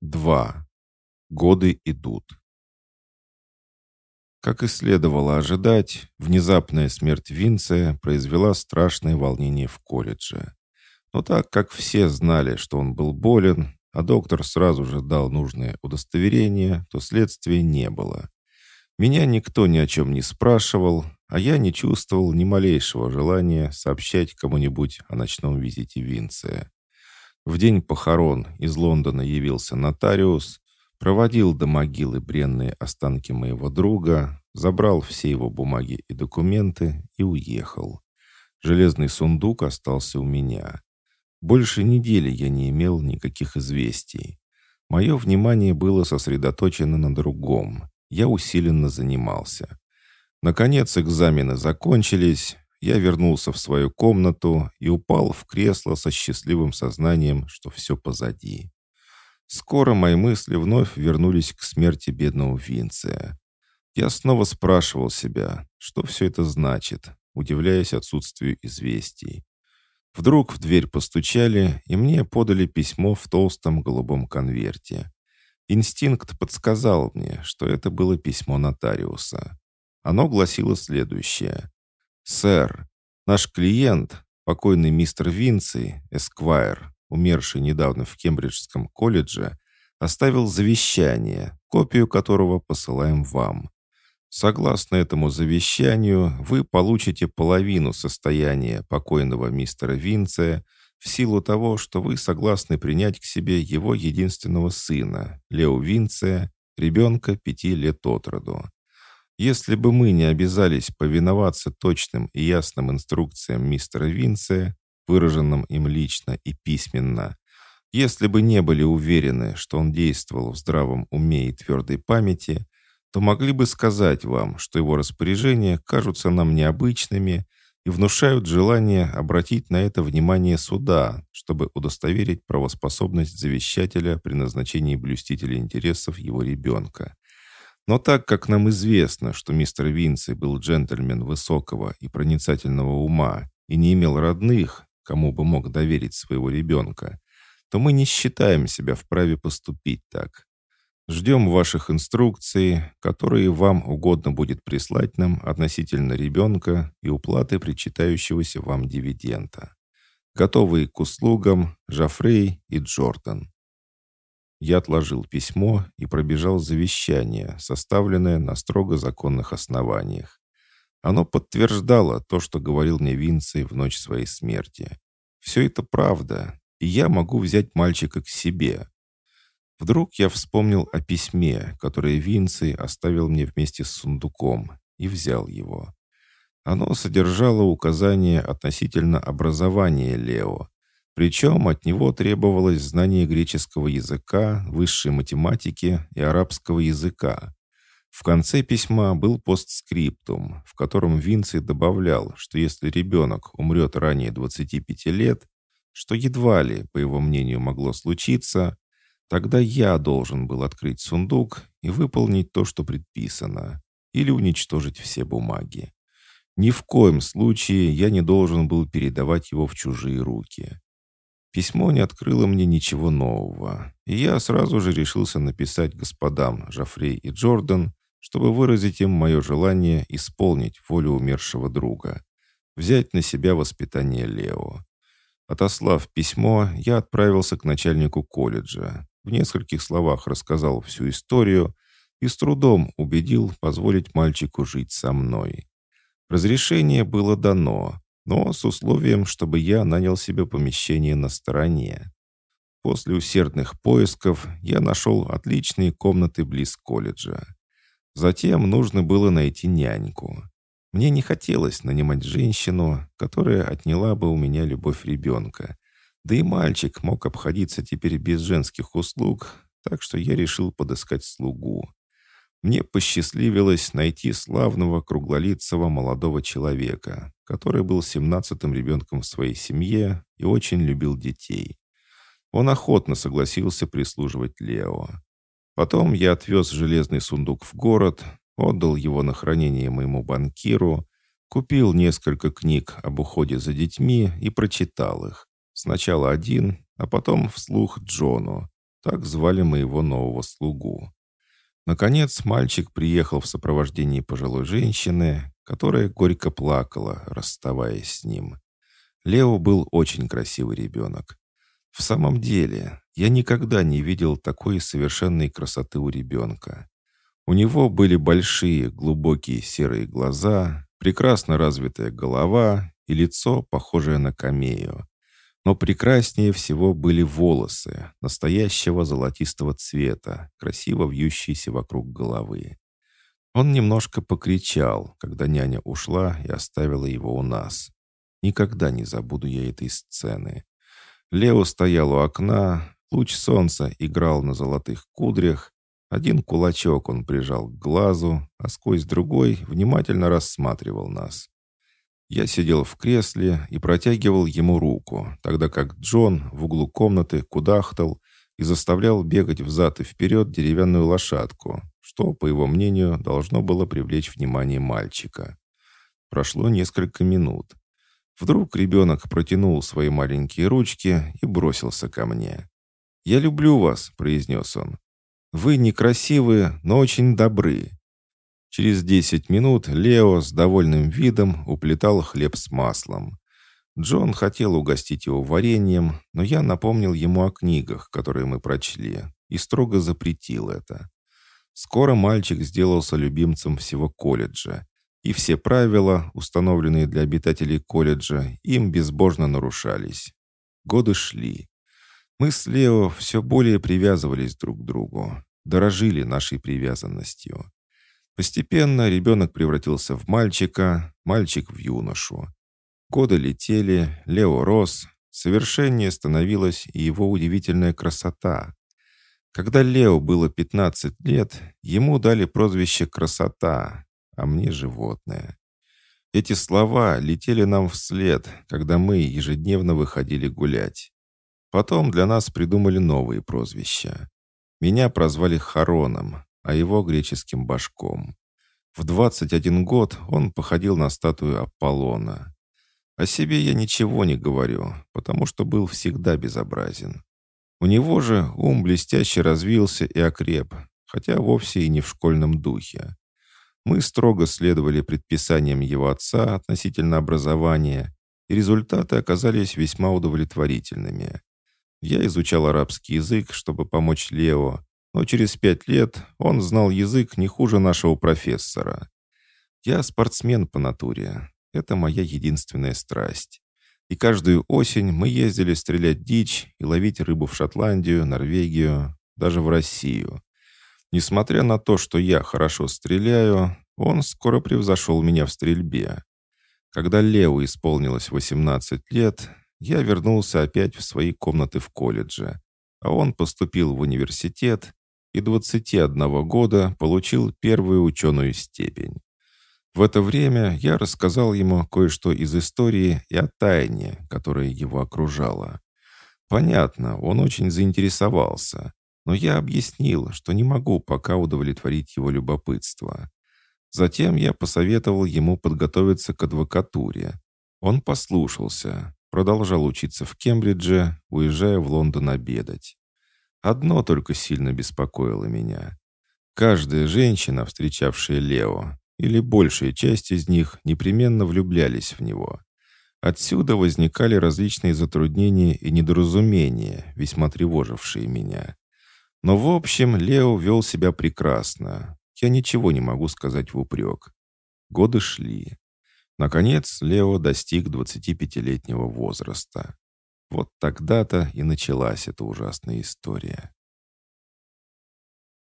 2. Годы идут. Как и следовало ожидать, внезапная смерть Винция произвела страшное волнение в колледже. Но так как все знали, что он был болен, а доктор сразу же дал нужное удостоверение, то следствия не было. Меня никто ни о чем не спрашивал, а я не чувствовал ни малейшего желания сообщать кому-нибудь о ночном визите Винция. В день похорон из Лондона явился нотариус, проводил до могилы бренные останки моего друга, забрал все его бумаги и документы и уехал. Железный сундук остался у меня. Больше недели я не имел никаких известий. Мое внимание было сосредоточено на другом. Я усиленно занимался. Наконец экзамены закончились, я вернулся в свою комнату и упал в кресло со счастливым сознанием, что все позади. Скоро мои мысли вновь вернулись к смерти бедного Винция. Я снова спрашивал себя, что все это значит, удивляясь отсутствию известий. Вдруг в дверь постучали, и мне подали письмо в толстом голубом конверте. Инстинкт подсказал мне, что это было письмо нотариуса. Оно гласило следующее. «Сэр, наш клиент, покойный мистер Винци, эсквайр, умерший недавно в Кембриджском колледже, оставил завещание, копию которого посылаем вам. Согласно этому завещанию, вы получите половину состояния покойного мистера Винция в силу того, что вы согласны принять к себе его единственного сына, Лео Винция, ребенка пяти лет от роду. Если бы мы не обязались повиноваться точным и ясным инструкциям мистера Винция, выраженным им лично и письменно, если бы не были уверены, что он действовал в здравом уме и твердой памяти, то могли бы сказать вам, что его распоряжения кажутся нам необычными и внушают желание обратить на это внимание суда, чтобы удостоверить правоспособность завещателя при назначении блюстителя интересов его ребенка. Но так как нам известно, что мистер Винси был джентльмен высокого и проницательного ума и не имел родных, кому бы мог доверить своего ребенка, то мы не считаем себя вправе поступить так. Ждем ваших инструкций, которые вам угодно будет прислать нам относительно ребенка и уплаты причитающегося вам дивиденда. Готовые к услугам Жафрей и Джордан. Я отложил письмо и пробежал завещание, составленное на строго законных основаниях. Оно подтверждало то, что говорил мне Винций в ночь своей смерти. Все это правда, и я могу взять мальчика к себе. Вдруг я вспомнил о письме, которое Винций оставил мне вместе с сундуком, и взял его. Оно содержало указания относительно образования Лео, причем от него требовалось знание греческого языка, высшей математики и арабского языка. В конце письма был постскриптум, в котором Винций добавлял, что если ребенок умрет ранее 25 лет, что едва ли, по его мнению, могло случиться, тогда я должен был открыть сундук и выполнить то, что предписано, или уничтожить все бумаги. Ни в коем случае я не должен был передавать его в чужие руки. Письмо не открыло мне ничего нового, и я сразу же решился написать господам Жафрей и Джордан, чтобы выразить им мое желание исполнить волю умершего друга, взять на себя воспитание Лео. Отослав письмо, я отправился к начальнику колледжа, в нескольких словах рассказал всю историю и с трудом убедил позволить мальчику жить со мной. Разрешение было дано, но с условием, чтобы я нанял себе помещение на стороне. После усердных поисков я нашел отличные комнаты близ колледжа. Затем нужно было найти няньку. Мне не хотелось нанимать женщину, которая отняла бы у меня любовь ребенка. Да и мальчик мог обходиться теперь без женских услуг, так что я решил подыскать слугу. Мне посчастливилось найти славного круглолицего молодого человека, который был семнадцатым ребенком в своей семье и очень любил детей. Он охотно согласился прислуживать Лео. Потом я отвез железный сундук в город, отдал его на хранение моему банкиру, купил несколько книг об уходе за детьми и прочитал их. Сначала один, а потом вслух Джону. Так звали моего нового слугу. Наконец мальчик приехал в сопровождении пожилой женщины, которая горько плакала, расставаясь с ним. Лео был очень красивый ребенок. В самом деле, я никогда не видел такой совершенной красоты у ребенка. У него были большие, глубокие серые глаза, прекрасно развитая голова и лицо, похожее на камею. Но прекраснее всего были волосы, настоящего золотистого цвета, красиво вьющиеся вокруг головы. Он немножко покричал, когда няня ушла и оставила его у нас. Никогда не забуду я этой сцены. Лео стоял у окна, луч солнца играл на золотых кудрях, один кулачок он прижал к глазу, а сквозь другой внимательно рассматривал нас. Я сидел в кресле и протягивал ему руку, тогда как Джон в углу комнаты кудахтал и заставлял бегать взад и вперед деревянную лошадку, что, по его мнению, должно было привлечь внимание мальчика. Прошло несколько минут. Вдруг ребенок протянул свои маленькие ручки и бросился ко мне. «Я люблю вас», — произнес он. «Вы некрасивые, но очень добры. Через десять минут Лео с довольным видом уплетал хлеб с маслом. Джон хотел угостить его вареньем, но я напомнил ему о книгах, которые мы прочли, и строго запретил это. Скоро мальчик сделался любимцем всего колледжа, и все правила, установленные для обитателей колледжа, им безбожно нарушались. Годы шли. Мы с Лео все более привязывались друг к другу, дорожили нашей привязанностью. Постепенно ребенок превратился в мальчика, мальчик в юношу. Годы летели, Лео рос, совершеннее становилась и его удивительная красота. Когда Лео было 15 лет, ему дали прозвище «красота», а мне «животное». Эти слова летели нам вслед, когда мы ежедневно выходили гулять. Потом для нас придумали новые прозвища. Меня прозвали Хароном, а его греческим башком. В 21 год он походил на статую Аполлона. О себе я ничего не говорю, потому что был всегда безобразен. У него же ум блестяще развился и окреп, хотя вовсе и не в школьном духе. Мы строго следовали предписаниям его отца относительно образования, и результаты оказались весьма удовлетворительными. Я изучал арабский язык, чтобы помочь Лео, но через пять лет он знал язык не хуже нашего профессора. Я спортсмен по натуре. Это моя единственная страсть. И каждую осень мы ездили стрелять дичь и ловить рыбу в Шотландию, Норвегию, даже в Россию. Несмотря на то, что я хорошо стреляю, он скоро превзошел меня в стрельбе. Когда Лео исполнилось 18 лет, я вернулся опять в свои комнаты в колледже, а он поступил в университет и 21 года получил первую ученую степень. В это время я рассказал ему кое-что из истории и о тайне, которая его окружала. Понятно, он очень заинтересовался, но я объяснил, что не могу пока удовлетворить его любопытство. Затем я посоветовал ему подготовиться к адвокатуре. Он послушался, продолжал учиться в Кембридже, уезжая в Лондон обедать. Одно только сильно беспокоило меня. Каждая женщина, встречавшая Лео, или большая часть из них, непременно влюблялись в него. Отсюда возникали различные затруднения и недоразумения, весьма тревожившие меня. Но в общем, Лео вел себя прекрасно. Я ничего не могу сказать в упрек. Годы шли. Наконец, Лео достиг 25-летнего возраста. Вот тогда-то и началась эта ужасная история.